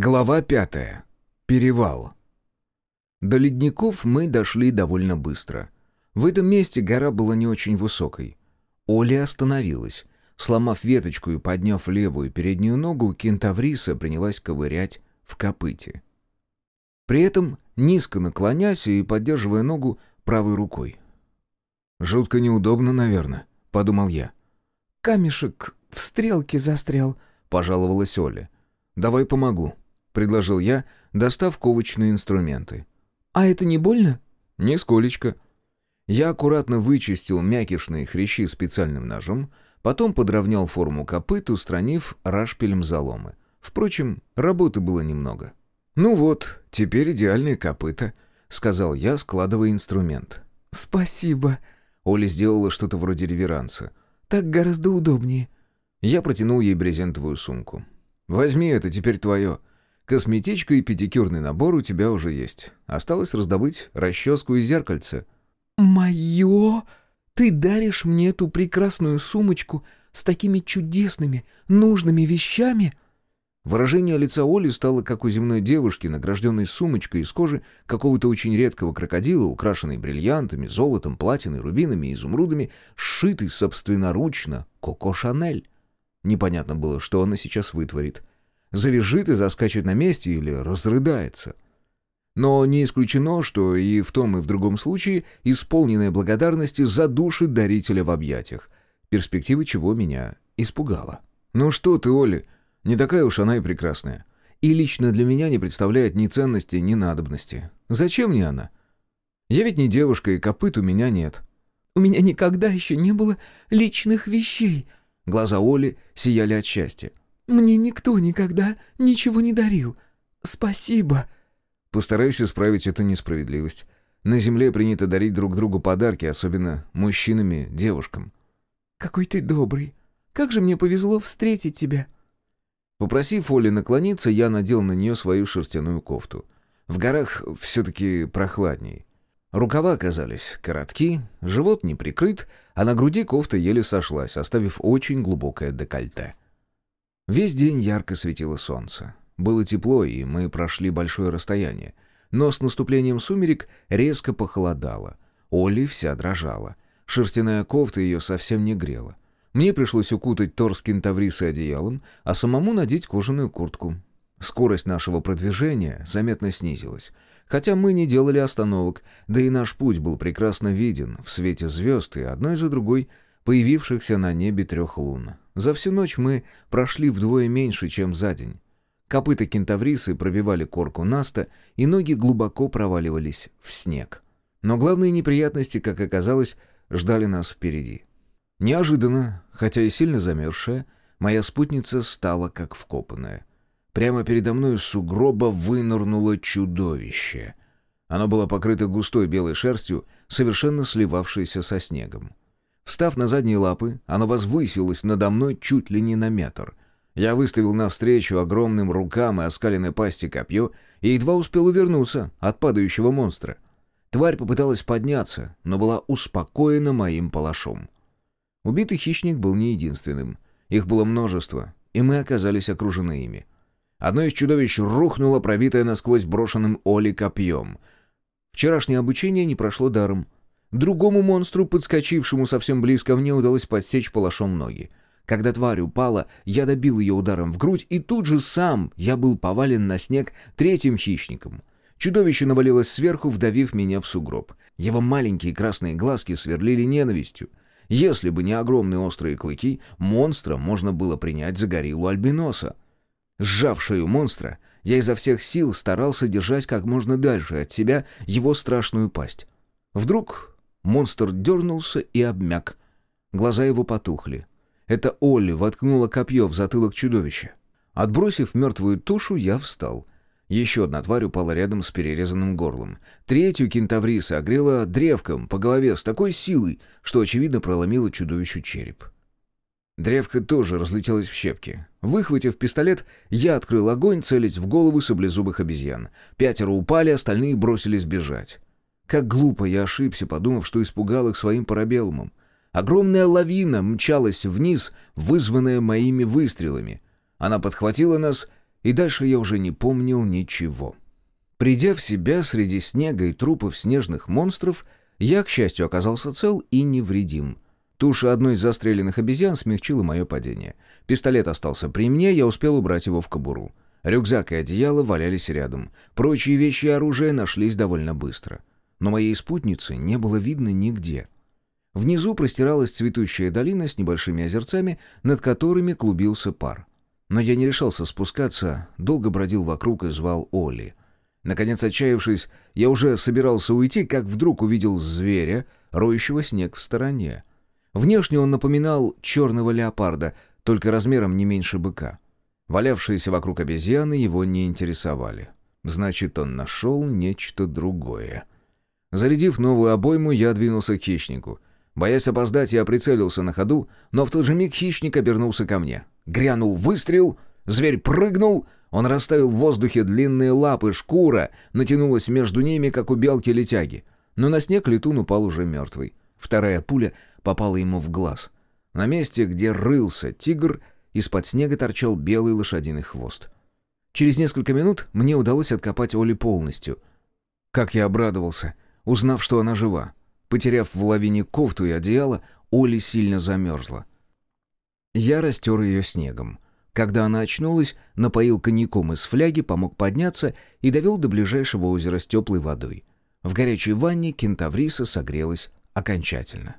Глава пятая. Перевал. До ледников мы дошли довольно быстро. В этом месте гора была не очень высокой. Оля остановилась. Сломав веточку и подняв левую переднюю ногу, кентавриса принялась ковырять в копыте. При этом низко наклонясь и поддерживая ногу правой рукой. «Жутко неудобно, наверное», — подумал я. «Камешек в стрелке застрял», — пожаловалась Оля. «Давай помогу», — предложил я, достав ковочные инструменты. «А это не больно?» «Нисколечко». Я аккуратно вычистил мякишные хрящи специальным ножом, потом подровнял форму копыт, устранив рашпилем заломы. Впрочем, работы было немного. «Ну вот, теперь идеальные копыта», — сказал я, складывая инструмент. «Спасибо». Оля сделала что-то вроде реверанса. «Так гораздо удобнее». Я протянул ей брезентовую сумку. «Возьми это, теперь твое. Косметичка и педикюрный набор у тебя уже есть. Осталось раздобыть расческу и зеркальце». «Мое? Ты даришь мне эту прекрасную сумочку с такими чудесными, нужными вещами?» Выражение лица Оли стало как у земной девушки, награжденной сумочкой из кожи какого-то очень редкого крокодила, украшенной бриллиантами, золотом, платиной, рубинами и изумрудами, сшитой собственноручно Коко Шанель. Непонятно было, что она сейчас вытворит. Завяжет и заскачет на месте или разрыдается. Но не исключено, что и в том, и в другом случае исполненная благодарности задушит дарителя в объятиях, перспектива чего меня испугала. «Ну что ты, Оля, не такая уж она и прекрасная. И лично для меня не представляет ни ценности, ни надобности. Зачем мне она? Я ведь не девушка, и копыт у меня нет». «У меня никогда еще не было личных вещей», Глаза Оли сияли от счастья. «Мне никто никогда ничего не дарил. Спасибо». Постараюсь исправить эту несправедливость. На земле принято дарить друг другу подарки, особенно мужчинами, девушкам. «Какой ты добрый. Как же мне повезло встретить тебя». Попросив Оли наклониться, я надел на нее свою шерстяную кофту. В горах все-таки прохладней. Рукава оказались коротки, живот не прикрыт, а на груди кофта еле сошлась, оставив очень глубокое декольте. Весь день ярко светило солнце. Было тепло, и мы прошли большое расстояние. Но с наступлением сумерек резко похолодало. Оли вся дрожала. Шерстяная кофта ее совсем не грела. Мне пришлось укутать торс кентаврисы одеялом, а самому надеть кожаную куртку. Скорость нашего продвижения заметно снизилась. Хотя мы не делали остановок, да и наш путь был прекрасно виден в свете звезд и одной за другой появившихся на небе трех лун. За всю ночь мы прошли вдвое меньше, чем за день. Копыта кентаврисы пробивали корку наста, и ноги глубоко проваливались в снег. Но главные неприятности, как оказалось, ждали нас впереди. Неожиданно, хотя и сильно замерзшая, моя спутница стала как вкопанная. Прямо передо мной из сугроба вынырнуло чудовище. Оно было покрыто густой белой шерстью, совершенно сливавшейся со снегом. Встав на задние лапы, оно возвысилось надо мной чуть ли не на метр. Я выставил навстречу огромным рукам и оскаленной пасти копье и едва успел увернуться от падающего монстра. Тварь попыталась подняться, но была успокоена моим палашом. Убитый хищник был не единственным. Их было множество, и мы оказались окружены ими. Одно из чудовищ рухнуло, пробитое насквозь брошенным Оли копьем. Вчерашнее обучение не прошло даром. Другому монстру, подскочившему совсем близко, мне удалось подсечь палашом ноги. Когда тварь упала, я добил ее ударом в грудь, и тут же сам я был повален на снег третьим хищником. Чудовище навалилось сверху, вдавив меня в сугроб. Его маленькие красные глазки сверлили ненавистью. Если бы не огромные острые клыки, монстра можно было принять за гориллу альбиноса. Сжав шею монстра, я изо всех сил старался держать как можно дальше от себя его страшную пасть. Вдруг монстр дернулся и обмяк. Глаза его потухли. Это Олли воткнула копье в затылок чудовища. Отбросив мертвую тушу, я встал. Еще одна тварь упала рядом с перерезанным горлом. Третью кентавриса огрела древком по голове с такой силой, что, очевидно, проломила чудовищу череп. Древко тоже разлетелось в щепки. Выхватив пистолет, я открыл огонь, целясь в головы саблезубых обезьян. Пятеро упали, остальные бросились бежать. Как глупо я ошибся, подумав, что испугал их своим парабеллумом. Огромная лавина мчалась вниз, вызванная моими выстрелами. Она подхватила нас И дальше я уже не помнил ничего. Придя в себя среди снега и трупов снежных монстров, я, к счастью, оказался цел и невредим. Туша одной из застреленных обезьян смягчила мое падение. Пистолет остался при мне, я успел убрать его в кобуру. Рюкзак и одеяло валялись рядом. Прочие вещи и оружие нашлись довольно быстро. Но моей спутницы не было видно нигде. Внизу простиралась цветущая долина с небольшими озерцами, над которыми клубился пар. Но я не решался спускаться, долго бродил вокруг и звал Оли. Наконец, отчаявшись, я уже собирался уйти, как вдруг увидел зверя, роющего снег в стороне. Внешне он напоминал черного леопарда, только размером не меньше быка. Валявшиеся вокруг обезьяны его не интересовали. Значит, он нашел нечто другое. Зарядив новую обойму, я двинулся к хищнику. Боясь опоздать, я прицелился на ходу, но в тот же миг хищник обернулся ко мне. Грянул выстрел, зверь прыгнул, он расставил в воздухе длинные лапы, шкура натянулась между ними, как у белки-летяги. Но на снег летун упал уже мертвый. Вторая пуля попала ему в глаз. На месте, где рылся тигр, из-под снега торчал белый лошадиный хвост. Через несколько минут мне удалось откопать Оли полностью. Как я обрадовался, узнав, что она жива. Потеряв в лавине кофту и одеяло, Оли сильно замерзла. Я растер ее снегом. Когда она очнулась, напоил коньяком из фляги, помог подняться и довел до ближайшего озера с теплой водой. В горячей ванне кентавриса согрелась окончательно.